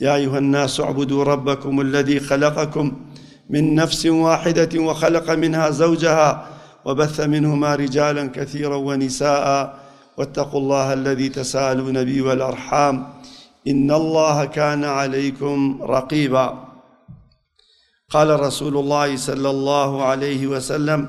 يا أيها الناس اعبدوا ربكم الذي خلقكم من نفس واحدة وخلق منها زوجها وبث منهما رجالا كثيرا ونساء واتقوا الله الذي تساءلون به والأرحام إن الله كان عليكم رقيبا قال رسول الله صلى الله عليه وسلم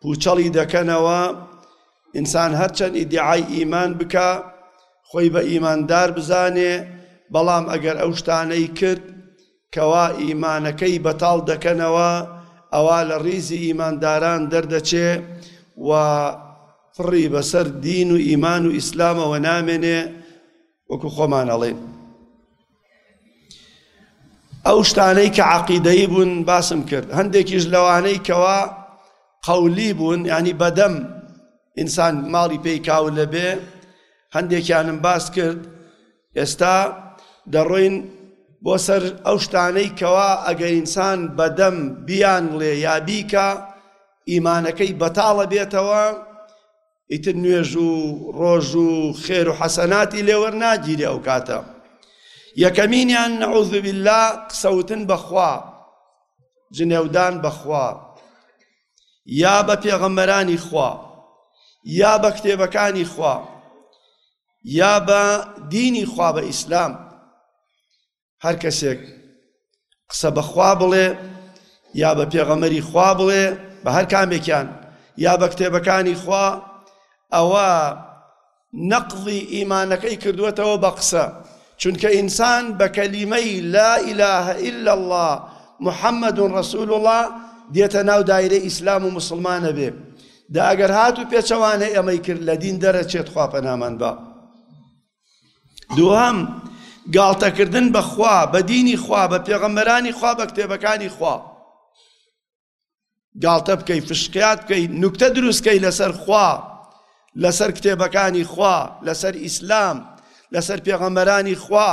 پوچەڵی دەکەنەوە ئینسان هەرچەند ئیدعای ئیمان بکە خۆی بە ئیماندار بزانێ بەڵام ئەگەر ئەو شتانەی کرد کەوا ئیمانەکەی بەتاڵ دەکەنەوە ئەوا لە ڕیزی ئیمانداران دەردەچێ و فڕی بەسەر دین و ئیمان و ئیسلامەوە نامێنێ وەکو خۆمان ئەڵێن ئەو شتانەی کە عقیدەی بوون باسم کرد هەندێکیش لەوانەی کەوا قەولی بوون ینی بەدەم ئینسان ماڵی پێی کاو لەبێ هەندێکیانم باس کرد ئێستا دەڕۆین بۆ سەر ئەو شتانەی کەوا ئەگەر ئینسان بەدەم بیانڵێ یا بیکە ئیمانەکەی بەتاڵە بێتەوە ئیتر نوێژ و ڕۆژ و خێر و حەسەناتی لێوەر ناگیری ئەو کاتە یەکەمینیان نەعوذ بالله قسەوتن بەخوا جنێودان بەخوا یا بە پێغەمبەرانی خوا یا بە کتێبەکانی خوا یا بە دینی خوا بە ئیسلام هەر کەسێک قسە بەخوا بڵێ یا بە پێغەمەری خوا بڵێ بە هەر کامێکیان یا بە کتێبەکانی خوا ئەوە نەقڵی ئیمانەکەی کردووەتەوە بە قسە چونکە ئینسان بە کەلیمەی لا إله إلا الله محمد رسول الله دێتە ناو دایرە ئیسلام و مسلمانە بێ دا ئەگەر هات و پێچەوانە ئەمەی کرد لە دین دەرەچێت خواپەنامان بە دووەم گاڵتەکردن بە خوا بە دینی خوا بە پێغەمبەرانی خوا بە کتێبەکانی خوا گاڵتە بکەی فشقیات بکەی نوکتە دروستکەی لەسەر خوا لەسەر کتێبەکانی خوا لەسەر ئیسلام لەسەر پێغەمبەرانی خوا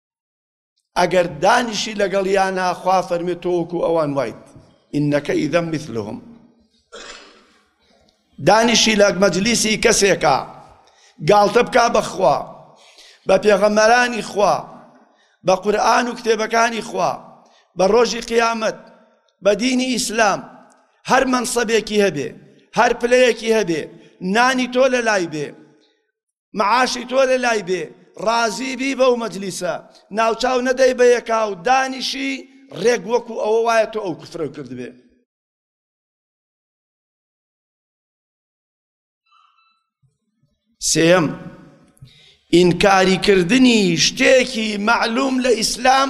ئەگەر دانیشی لەگەڵ یانا خوا فەرمێ تۆ وەکو ئەوان وایت ئینەکە ئیدەم مثلهم دانیشی لە مەجلیسی کەسێکە گاڵتە بک بەخوا بە پێغەمەرانی خوا بە قورآن و کتێبەکانی خوا بە ڕۆژی قیامەت بە دینی ئیسلام هەر منسەبێکی هەبێ هەر پلەیەکی هەبێ نانی تۆ لە لای بێ معاشی تۆ لە لای بێ ڕازی بی بەو مەجلیسە ناوچاو نەدەی بە یەکاو دانیشی ڕێک وەکو ئەوە وایە تۆ ئەو کفرە کردبێ سێم ئینکاری کردنی شتێکی معلوم لە ئیسلام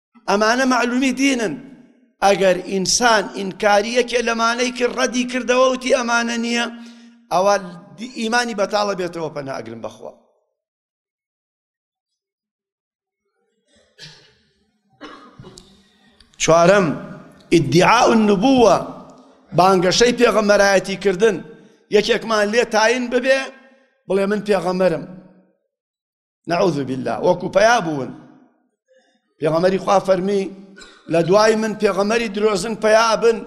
ئەمانە معلومی دینن ئەگەر ئینسان ئینکاری یەکێ لەمانەی کرد ڕەدی کردەوە وتی ئەمانە نییە ئەوە ئیمانی بەتاڵە بێتەوە پەنا ئەگرم بەخوا چوارەم ئیدعاء النبووە بانگەشەی پێغەمەرایەتی کردن یەکێکمان لێ تاین ببێ بڵێ من پێغەمەرم نعوذ بالله وەکو پیا بوون پێغەمەری خوا فەرمی لە دوای من پێغەمەری درۆزن پیا بن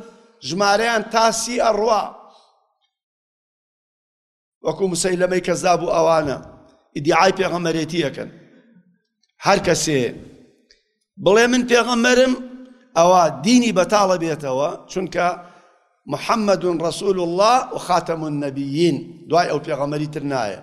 ژمارەیان تاسی ئەڕوا وەکو مسەی لەمەی کەزاب و ئەوانە ئیدیعای پێغەمەرێتی یەکەن هەر کەسێ بڵێ من پێغەمەرم ئەوە دینی بەتاڵە بێتەوە چونکە محەممەد ڕسول الله و خاتەمون نەبیین دوای ئەو پێغەمەری تر نایە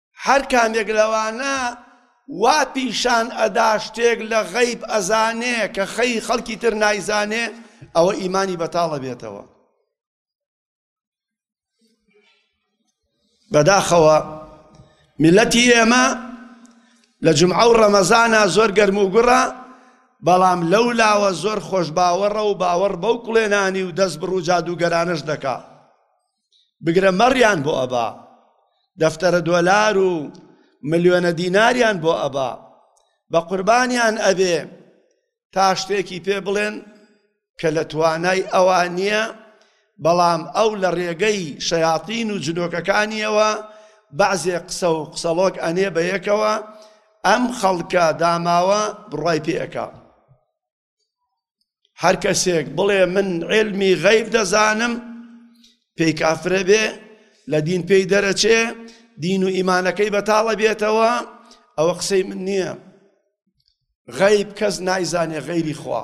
هەر کامێک لەوانە وا پیشان ئەدا شتێک لە غەیب ئەزانێ کە خەی خەڵکی تر نایزانێ ئەوە ئیمانی بەتاڵە بێتەوە بەداخەوە میلەتی ئێمە لە جمعە و ڕەمەزانە زۆر گەرم و گوڕە بەڵام لەو لاوە زۆر خۆش باوەڕە و باوەڕ بەو کوڵێنانی و دەست بڕ و جادوگەرانش دەکا بگرە مەڕیان بۆ ئەبا دەفتەرە دۆلار و ملیۆنە دیناریان بۆ ئەبا بە قوربانیان ئەبێ تا شتێکی پێ بڵێن کە لە توانای ئەوە نییە بەڵام ئەو لە ڕێگەی شەیاطین و جنۆکەکانیەوە بەعزێ قسە و قسەڵۆک ئەنێ بە یەکەوە ئەم خەڵکە داماوە بڕای پێەکە هەر کەسێک بڵێ من علمی غەیب دەزانم پێی کافرە بێ لە دین پێی دەرەچێ دین و ئیمانەکەی بەتاڵە بێتەوە ئەوە قسەی من نییە غەیب کەس نایزانێ غەیری خوا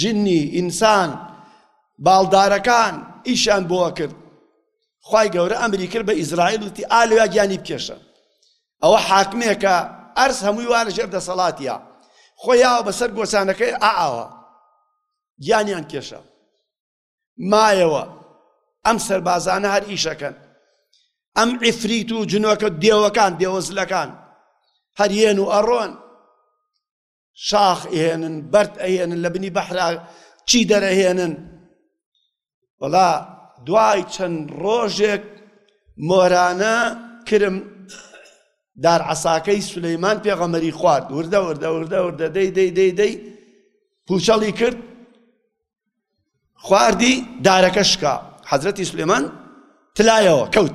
جنی، ئینسان، باڵدارەکان ئیشیان بۆ ئەکرد خی گەورە ئەمری کرد بە ئیسرائیل وتی ئالویا گیانی بکێشە ئەوە حاکمێکە ئەرز هەمووی وارە ژێر دەسەڵاتە خۆیاوە بەسەر گۆچانەکەی ئاوە گیانیان کێشە مایەوە ئەم سەربازانە هەر ئیشەکەن ئەم ئیفریت و جنۆکە دێوەکان دێوەزلەکان هەریێن و ئەڕۆن شاخ ئێنن بەرد ئەێنن لە بنی بەحرا چی دەرەهێنن وەڵا دوای چەند ڕۆژێک مۆرانە کرم دار عساکەی سولەیمان پێغەمەری خوارد وردە وردە وردە وردە دەی دەی دەی دەی پوچەڵی کرد خواردی دارەکە شکا حەزرەتی سلێمان تلایەوە کەوت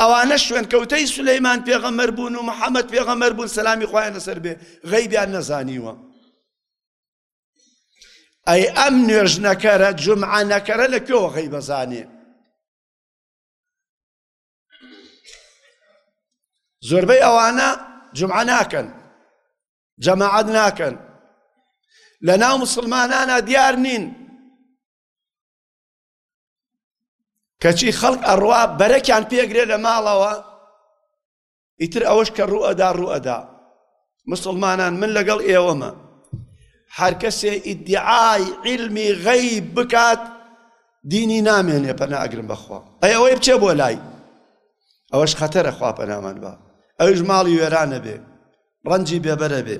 ئەوانە شوێنکەوتەی سولەیمان پێغەمبەر بوون و محەممەد پێغەمبەر بوون سەلامی خۆیان لەسەر بێ غەیبیان نەزانیوە ئەی ئەم نوێژ نەکەرە جمعە نەکەرە لە کوێوە غەی بەزانێ زۆربەی ئەوانە جمعە ناکەن جەماعەت ناکەن لە ناو مسلمانانە دیار نین کەچی خەڵک ئەڕوا بەرەکیان پێگرێ لە ماڵەوە ئیتر ئەوەش کە ڕوئەدا ڕوئەدا مسلمانان من لەگەڵ ئێوەمە هەر کەسێ ئیدعای علمی غەیب بکات دینی نامێنێ پەنا ئەگرم بەخوا ئەی ئەوەی بچێ بۆ لای ئەوەش خەتەرە خوا پەنامان بە ئەوش ماڵی وێرانە بێ ڕەنجی بێبەرە بێ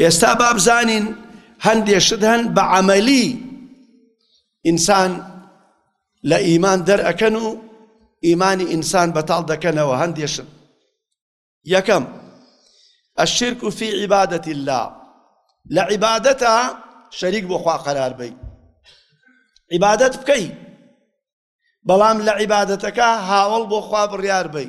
ئێستا بابزانین هەندێ شت هەن بە عملی ئینسان لە ئیمان دەرئەکەن و ئیمانی ئینسان بەتاڵ دەکەنەوە هەندێ شت یەکەم الشرك في عبادة الله لە عیبادەتە شەریک بۆ خوا قەرار بی عیبادەت بکەی بەڵام لە عیبادەتەکە هاوڵ بۆ خوا بڕیار بی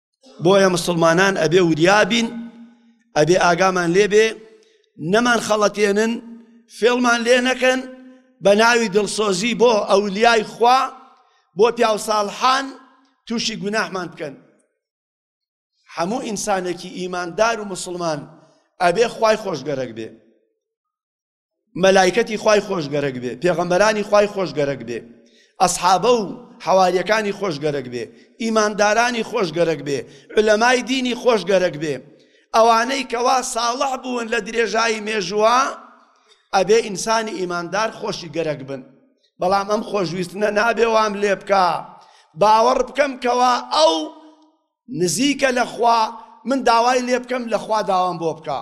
بۆیە مسلمانان ئەبێ وریابین ئەبێ ئاگامان لێبێ نەمان خەڵەتێنن فێڵمان لێ نەکەن بە ناوی دڵسۆزی بۆ ئەولیای خوا بۆ پیاو ساڵحان تووشی گوناحمان بکەن هەموو ئینسانێکی ئیماندار و مسلمان ئەبێ خوای خۆشگەرەک بێ مەلایکەتی خوای خۆش گەرەک بێ پێغەمبەرانی خوای خۆش گەرەک بێ ئەسحابە و حەواریەکانی خۆش گەرەک بێ ئیماندارانی خۆش گەرەک بێ علەمای دینی خۆش گەرەک بێ ئەوانەی کەوا ساڵح بوون لە درێژایی مێژووە ئەبێ ئینسانی ئیماندار خۆشی گەرەک بن بەڵام ئەم خۆشویستنە نابێ وام لێ بکە باوەڕ بکەم کەوا ئەو نزیکە لەخوا من داوای لێ بکەم لەخوا داوام بۆ بکە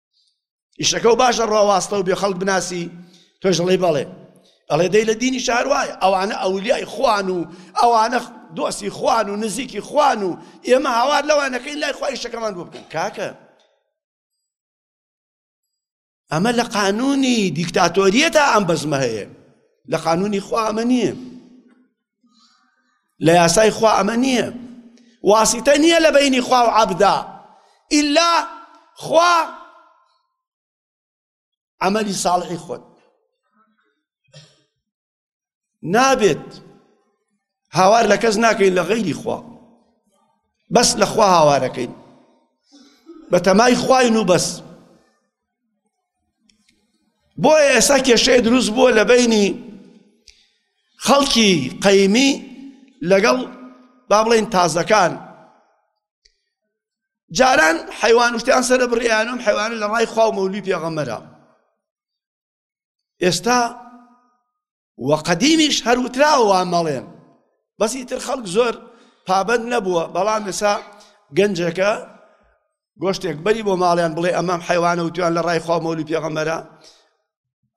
ئیشەکە و باشە ڕواستە و بێ خەڵک بناسی تۆش ڵێ بەڵێ ئەڵێ دەی لە دینی شار وایە ئەوانە ئەولیای خوان و ئەوانە دۆستی خوان و نزیکی خوان و ئێمە هاوار لەوانەکەی لای خۆی شەکەمان بۆ بکەن کاکە ئەمە لە قانونی دیکتاتۆریەتە ئەم بەزمە هەیە لە قانونی خوا ئەمە نییە لە یاسای خوا ئەمە نییە واسیتە نییە لە بینی خوا و عەبدا ئللا خوا عملی صالحی خۆت نابێت هاوار لە کەس ناکەین لە غەیری خوا بەس لە خوا هاوارەکەین بە تەمای خوین و بەس بۆیە ئێستا کێشەیە دروست بووە لە بینی خەڵکی قەیمی لەگەڵ با بڵێن تازەکان جاران حیوان وشتیان سەر بڕیانم حیوانە لە ڕای خوا و مەولی پێغەمەرە ئێستا و قەدیمیش هەر وتراوە وان مەڵێن بەس ئیتر خەڵک زۆر پابەت نەبووە بەڵام ئێسا گەنجەکە گۆشتێک بەری بۆ ماڵیان بڵێ ئەمام حیوانە و تویان لە ڕای خوا مەولی پێغەمەرە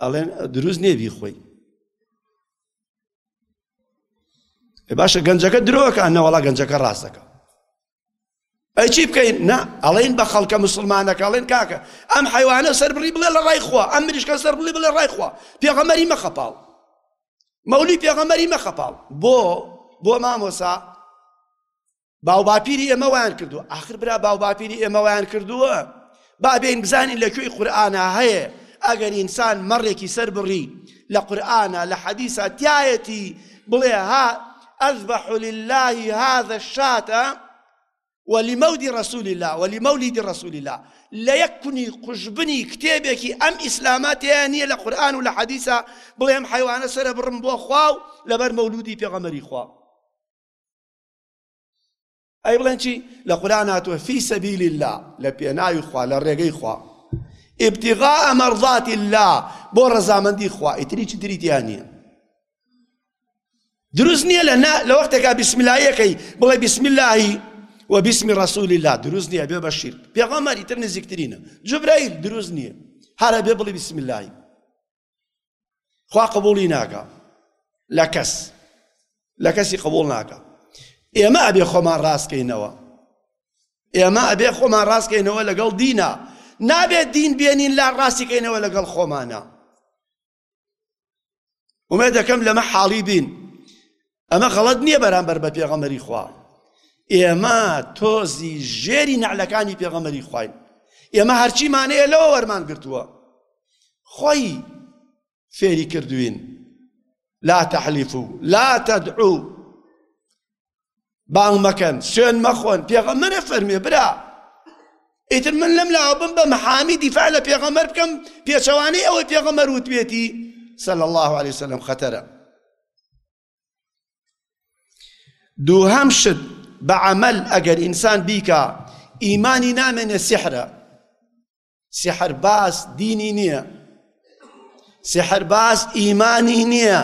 ئەڵێن دروست نێبی خۆی باشە گەنجەکە درۆکە نەوەڵا گەنجەکە ڕاستەکە ئەی چی بکەین نا ئەڵین بە خەڵکە مسلمانەکەڵێن کاکە ئەم حیوانە سەربڕی بڵێ لە ڕای خوا ئەم مریشکە سەر بڵێ بڵێ ڕای خوا پێغەمەری مەخەپاڵ مەولی پێغەمەری مەخەپاڵ بۆ بۆ مامۆسا باوباپیری ئێمە وایان کردو آخر برا باوباپیری ئێمە وایان کردووە با بێین بزانین لە کوێی قورئانا هەیە ئەگەر ئینسان مەڕێکی سەر بڕی لە قورئانا لە حەدیسا تیایەتی بڵێ ها اذبح للە هذا الشاة ولمود رسول الله ولمولد رسول الله لە یەک کونی قوژبنی کتێبێکی ئەم ئیسلاما تێیان نییە لە قورئان و لە حەدیسا بڵێم حیوانە سەرە بڕم بۆ خوا و لەبەر مەولودی پێغەمەری خوا ئەی بڵێن چی لە قوران هاتووە فی سەبیل الله لە پێناوی خوا لە ڕێگەی خوا ابتغاء مرضات الله بۆ ڕەزامەندی خوا ئیتری چ تری تیا نییە دروست نییە لە لە وەختێکا بسملایەکەی بڵێ بسم اللهی و بسم ڕسوول الله دروست نییە بێ بە شیر پێغەمەری تر نزیکترینە جبرائیل دروست نییە هەرە بێ بڵی بسم اللهی خوا قبولی ناکە لە کەس لە کەسی قبول ناکە ئێمە ئەبێ خۆمان ڕاستکەینەوە ئێمە ئەبێ خۆمان ڕاستکەینەوە لەگەڵ دینا نابێت دین بێنین لا ڕاستیکەینەوە لەگەڵ خۆمانە ومێ دەکەم لەمە حاڵی بین ئەمە غەڵەت نییە بەرامبەر بە پێغەمبەری خوا ئێمە تۆزی ژێری نەعلەکانی پێغەمبەری خواین ئێمە هەرچی مانەیە لەوە وەرمان گرتووە خۆی فێری کردوین لا تحلیفو لا تدعو بانگ مەکەن سوێن مەخۆن پێغەمبەرە فەرمێ برا ئیتر من لەم لاوە بم بە محامی دیفاع لە پێغەمبەر بکەم پێچەوانەی ئەوەی پێغەمبەر وتبێتی صلى الله عليه وسلم خەتەرە دووهەم شت بە عمل ئەگەر ئینسان بیکا ئیمانی نامێنێ سحرە سحر باس دینی نییە سحر باس ئیمانی نییە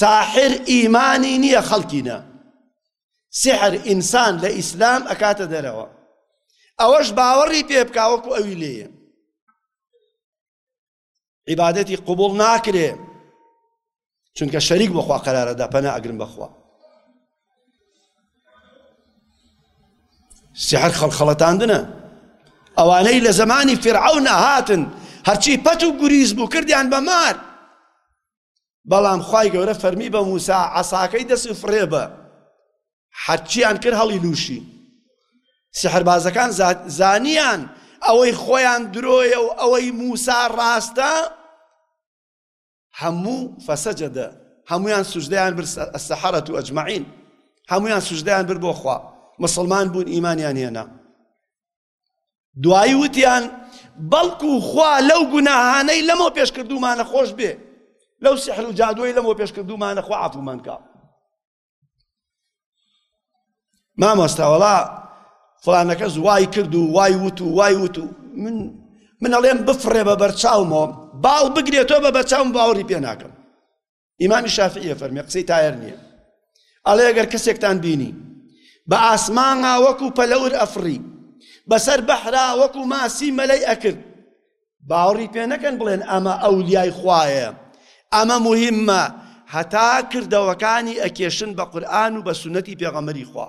ساحر ئیمانی نییە خەڵکینە سحر ئینسان لە ئیسلام ئەکاتە دەرەوە ئەوەش باوەڕی پێ بکاوەکو ئەوی لێیە عیبادەتی قوبڵ ناکرێ چونکە شەریک بەخوا قەرارەدا پەنا ئەگرم بەخوا سحر خەڵخەڵەتاندنە ئەوانەی لە زمانی فرعون هاتن هەرچی پەت و گوریز بوو کردیان بە مار بەڵام خوای گەورە فەرمی بە موسا عەساکەی دەست و فڕێ بە حەرچیان کرد هەڵی لوشی سحربازەکان زانیان ئەوەی خۆیان درۆیە و ئەوەی موسا ڕاستە هەموو فەسەجەدە هەمویان سوژدەیان بر سەحرەت و ئەجمعین هەمویان سوژدەیان بر بۆ خوا مسلمان بوون ئیمانیان هێنا دوایی وتیان بەڵکو خوا لەو گوناهانەی لەمە پێش کردومانە خۆش بێ لەو سحر و جادوی لەمە پێش کردومانە خوا عفومانکە مامۆستاوەڵا فلانەکە زوای کرد و وای وت و وای وت و من من ئەڵێم بفڕێ بە بەرچاومەوە باڵ بگرێتەوە بە بەچاوم باوەڕی پێ ناکەم ئیمامی شافعی ئەفەرمێ قسەی تایەر نییە ئەڵێ ئەگەر کەسێکتان بینی بە ئاسمانها وەکو پەلەور ئەفڕی بەسەر بەحرا وەکو ماسی مەلەی ئەکرد باوەڕی پێ نەکەن بڵێن ئەمە ئەولیای خوایە ئەمە مهمە هەتا کردەوەکانی ئەکێشن بە قورآن و بە سنەتی پێغەمەری خوا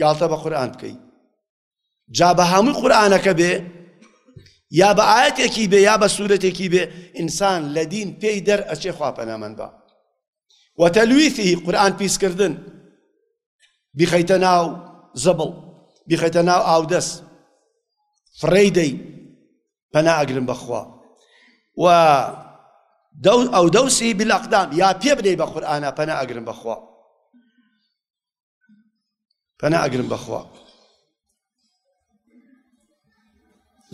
گاڵتە بە قورآن بکەی جا بە هەموو قورآانەکە بێ یا بە ئاەتێکی بێ یا بە سوورەتێکی بێ ئینسان لە دین پێی دەر ئەچێ خواپەنامەند بە وتەلویثی قورآن پیسکردن بیخەیتە ناو زەبڵ بیخەیتە ناو ئاودەست فڕێی دەی پەنا ئەگرم بەخوا و دەو ئەو دەوسی بلەقدام یا پێ بدەی بە قورآە پەنا ئەگرم بەخوا پەنا ئەگرم بەخوا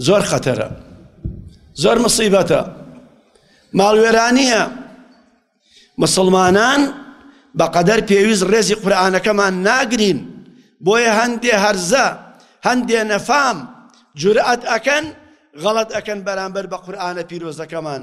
زۆر خەتەرە زۆر مصیبەتە ماڵوێرانیە مسلمانان بەقەدەر پێویست ڕێزی قورآانەکەمان ناگرین بۆیە هەندێ هەرزە هەندێ نەفام جورئەت ئەکەن غەڵت ئەکەن بەرامبەر بە قورآانە پیرۆزەکەمان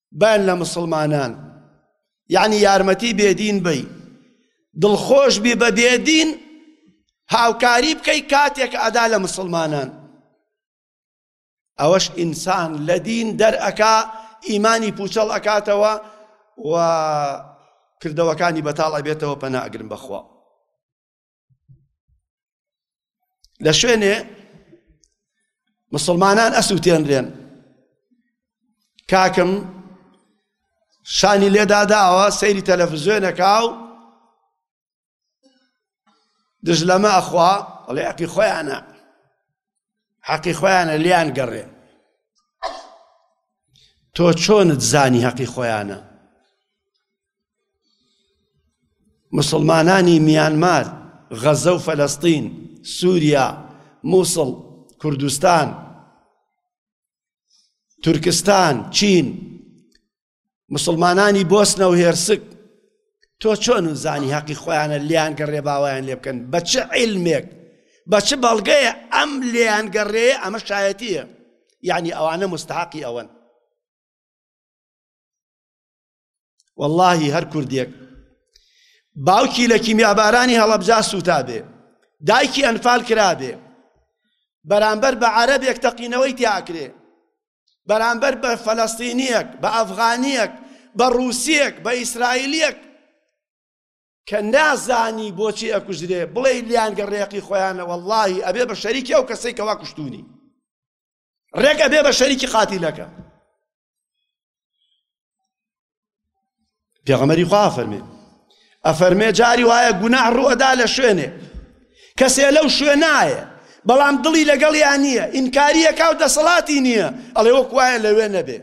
بان لە مسلمانان یعنی یارمەتی بێدین بی دڵخۆش بی بە بێدین هاوکاری بکەی کاتێک ئەدا لە مسلمانان ئەوەش ئینسان لە دین دەرئەکا ئیمانی پوچەڵ ئەکاتەوە و کردەوەکانی بەتاڵ ئەبێتەوە پەناگرن بەخوا لە شوێنێ مسلمانان ئەسووتێنرێن کاکم شانی لێدا داوە سەیری تەلەفزیۆنەکە و دژ لەمە ئەخوا ئەڵێ عقی خۆیانە حەقی خۆیانە لیان گەڕێ تۆ چۆنت زانی هەقی خۆیانە مسلمانانی میانمار غەزە و فەلەستین سووریا مووسڵ کوردستان تورکستان چین مسلمانانی بۆسنە و هێرسک تۆ چۆن و زانی هەقی خۆیانە لیان گەڕێ باوایان لێ بکەن بە چ عیلمێک بە چ بەڵگەیە ئەم لیان گەڕێ ئەمە شایەتیە یعنی ئەوانە مستحقی ئەوەن واللهی هەر کوردێک باوکی لە کیمیابارانی هەڵەبجا سووتابێ دایکی ئەنفال کرابێ بەرامبەر بە عەرەبێک تەقینەوەی تیاکرێ بەرامبەر بە فەلەستینیەک بە ئەفغانیەک بە ڕووسیەک بە ئیسرائیلیەک کە نازانی بۆچی ئەکوژرێ بڵێ لیانگە ڕێقی خۆیانە واللهی ئەبێ بە شەریکی ئەو کەسێک کەوا کوشتونی ڕێک ئەبێ بە شەریکی قاتیلەکە پێغەمەری خوا فەرمێ ئەفەرمێ جاری وایە گوناح ڕوەدا لە شوێنێ کەسێ لەو شوێنایە بەڵام دڵی لەگەڵیان نییە ئینکاریەکە و دەسەڵاتی نییە ئەڵێ وەک وایە لەوێ نەبێ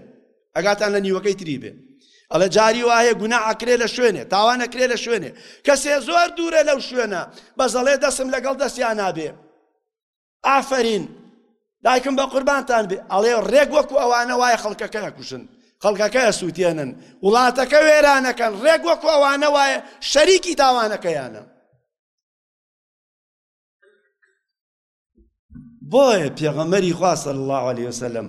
ئەگاتان لە نیوەکەی تری بێ ئەڵە جاری وایە گونا ئەکرێ لە شوێنێ تاوانەکرێ لە شوێنێ کەسێ زۆر دوورە لەو شوێنە بەزەڵێ دەسم لەگەڵ دەستیان نابێ ئافەرین دایکم بە قوربانتان بێ ئەڵێ ڕێک وەکو ئەوانە وایە خەڵکەکە کوشن خەڵکەکە سووتێنن وڵاتەکە وێرانەکەن ڕێک وەکو ئەوانە وایە شەریکی تاوانەکەیانە بۆیە پێغەمەری خواصل الله عليه وسلم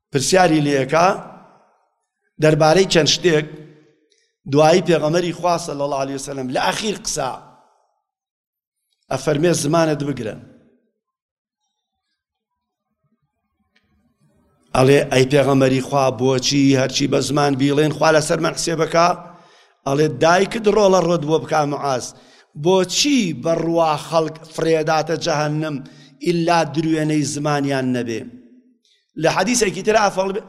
پرسیاری لێکا دەربارەی چەند شتێک دوایی پێغەمەری خواسە لە لاالی وسلم لە ئەخیر قسە ئەفەرمێ زمانت بگرن ئەڵێ ئەی پێغەمەری خوا بۆچی هەرچی بە زمان بیڵێن خوا لەسەر من حسێبەکە ئەڵێ دایکت ڕۆڵە ڕۆت بۆ بک معاز بۆچی بەڕوا خەڵک فرێداتە جەهنم ئللا دروێنەی زمانیان نەبێ لە حەدیسێکی تر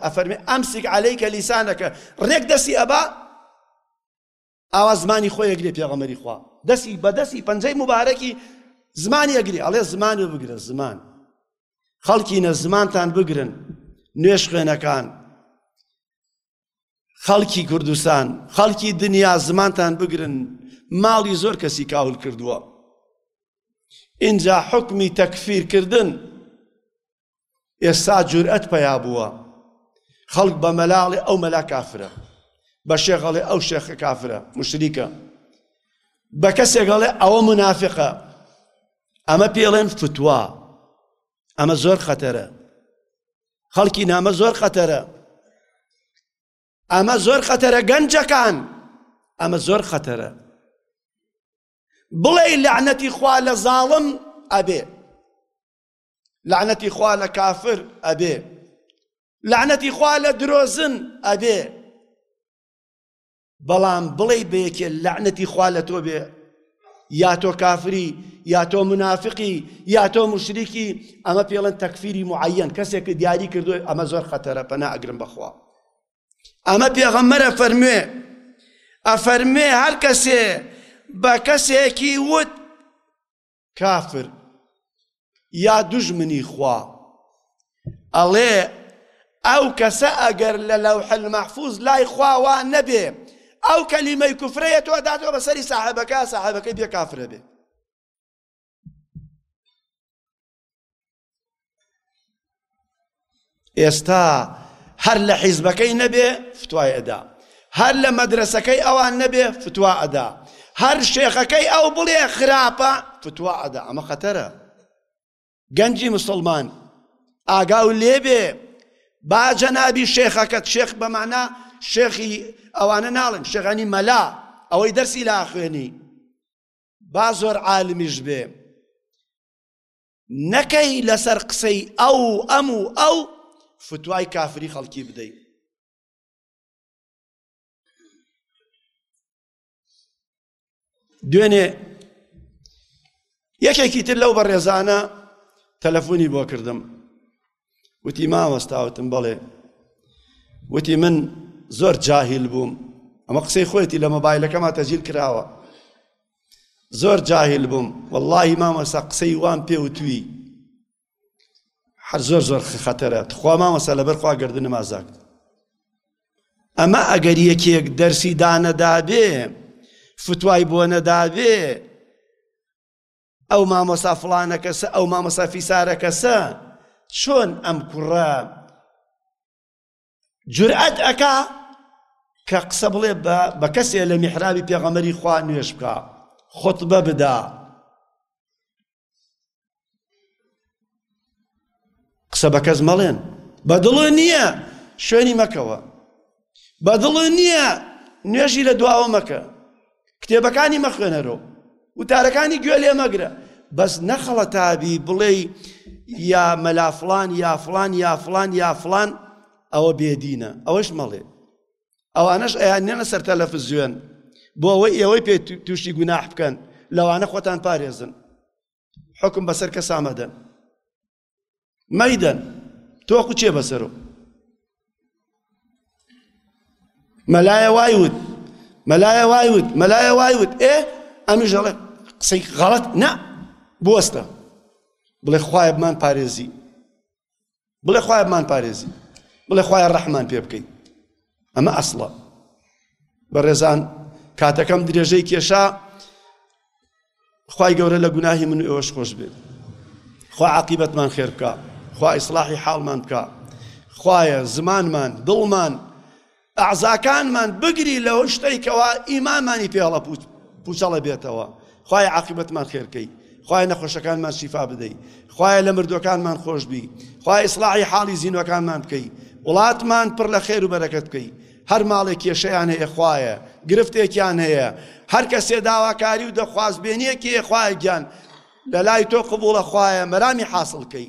ئەفەرمێ ئەمسیک عەلەیکە لیسانەکە ڕێک دەسی ئەبا ئاوا زمانی خۆی ئەگرێ پێغەمەری خوا دەسی بە دەسی پەنجەی مبارەکی زمانی ئەگری ئەڵێ زمانی بگرە زمان خەڵکینە زمانتان بگرن نوێش خوێنەکان خەڵکی کوردستان خەڵکی دنیا زمانتان بگرن ماڵی زۆر کەسی کاول کردووە اینجا حکمی تەکفیرکردن ئێستا جورئەت پیا بووە خەڵک بە مەلاڵێ ئەو مەلا کافرە بە شێخەڵێ ئەو شێخە کافرە مشریکە بە کەسێکەڵێ ئەوە منافقە ئەمە پێڵێن فتووا ئەمە زۆر خەتەرە خەڵکی نامە زۆر خەتەرە ئەمە زۆر خەتەرە گەنجەکان ئەمە زۆر خەتەرە بڵێ لەعنەتی خوا لە زاڵم ئەبێ لەعنەتی خوا لە کافر ئەبێ لەعنەتی خوا لە درۆزن ئەبێ بەڵام بڵێ بەیەکێ لەعنەتی خوا لە تۆ بێ یا تۆ کافری یا تۆ منافقی یا تۆ مشریکی ئەمە پێڵەن تەکفیری معەن کەسێک دیاری کردوێ ئەمە زۆر خەتەرە پەنا ئەگرم بخوا ئەمە پێغەمەرە فەرموێ ئەفەرمێ هەر کەسێ بە کەسێکی وت کافر یا دوژمنی خوا ئەڵێ ئەو کەسە ئەگەر لە لەوح المحفوظ لای خواوا نەبێ ئەو کەلیمەی کوفرەیە تۆ داتەوە بەسەری ساحبەکە ساحبەکەی بێ کافرە بێ ئێستا هەر لە حیزبەکەی نەبێ فتوای ئەدا هەر لە مەدرسەکەی ئەوان نەبێ فتوا ئەدا هەر شێخەکەی ئەو بڵێ خراپە فتوا ئەدا ئەمە خەتەرە گەنجی مسلمان ئاگا و لێبێ با جەنابی شێخەکەت شێخ بەمانە شێخی ئەوانە ناڵێن شێخانی مەلا ئەوەی دەرسی لا خوێنی با زۆر عالمیش بێ نەکەی لەسەر قسەی ئەو ئەم و ئەو فتوای کافری خەڵکی بدەی دوێنێ یەکێکی تر لەو بەڕێزانە تەلەفۆنی بۆ کردم وتی ماوەستاوتم بەڵێ وتی من زۆر جاهیل بووم ئەمە قسەی خۆیەتی لە مۆبایلەکەما تەجیل کراوە زۆر جاهل بووم واللهی مامۆستا قسەی وام پێ وتوی هەر زۆر زۆر خەتەرە تخوا مامۆستا لەبەر خوا گردن مازاک ئەمە ئەگەر یەکێک دەرسی دانەدابێ فتوای بۆ نەدابێ ئەو مامۆستا فلانە کەسە ئەو مامۆستا فیسارە کەسە چۆن ئەم کوڕە جورئەت ئەکا کە قسە بڵێ بە کەسێ لە میحرابی پێغەمەری خوا نوێش بکە خطبە بدا قسە بە کەس مەڵێن بە دڵۆ نییە شوێنی مەکەوە بە دڵۆ نییە نوێژی لە دواوە مەکە کتێبەکانی مەخوێنەرۆ وتارەکانی گوێ لێ مەگرە بەس نەخەڵە تابی بڵێ یا مەلافلان یافلان یافلان یافلان ئەوە بێدینە ئەوەش مەڵێ ئەوانەش ئەیان نێنە سەر تەلەفزیۆن بۆ ئەوەی ئێوەی پێ تووشی گوناح بکەن لەوانە خۆتان پارێزن حکم بەسەر کەسامەدەن مەیدەن تۆ قوچێ بەسەرۆ مەلایە وای وت مەلایە وای وت مەلایە وای وت ئێ ئەمیش دەڵێ قسەی غەڵەت نە بوەستە بڵێ خوایە بمان پارێزی بڵێ خوایە بمان پارێزی بڵێ خوایە ڕەحمان پێ بکەین ئەمە ئەسڵە بەڕێزان کاتەکەم درێژەی کێشا خی گەورە لە گوناهی من ئێوەش خۆش بێت خوا عقیبەتمان خێر بکە خوا ئیسلاحی حاڵمان بکە خوایە زمانمان دڵمان ئەعزاکانمان بگری لەەوە شتێکەوە ئیمامانی پێڵە پوچەڵە بێتەوە خوایە عاقیبەتمان خێر کەی خوایە نەخۆشەکانمان شیفا بدەی خوایە لە مردوەکانمان خۆشببی خوای ئیسلاحی حاڵی زیینەکانمان بکەی وڵاتمان پڕ لە خێر و بەرەکەت بکەی هەر ماڵێک کێشەیان هەیە خوایە گرفتێکیان هەیە هەر کەسێ داواکاری و دەخوازبێنیەکی خوایە گیان لە لای تۆ قبوڵە خوایە مەرامی حاصلکەی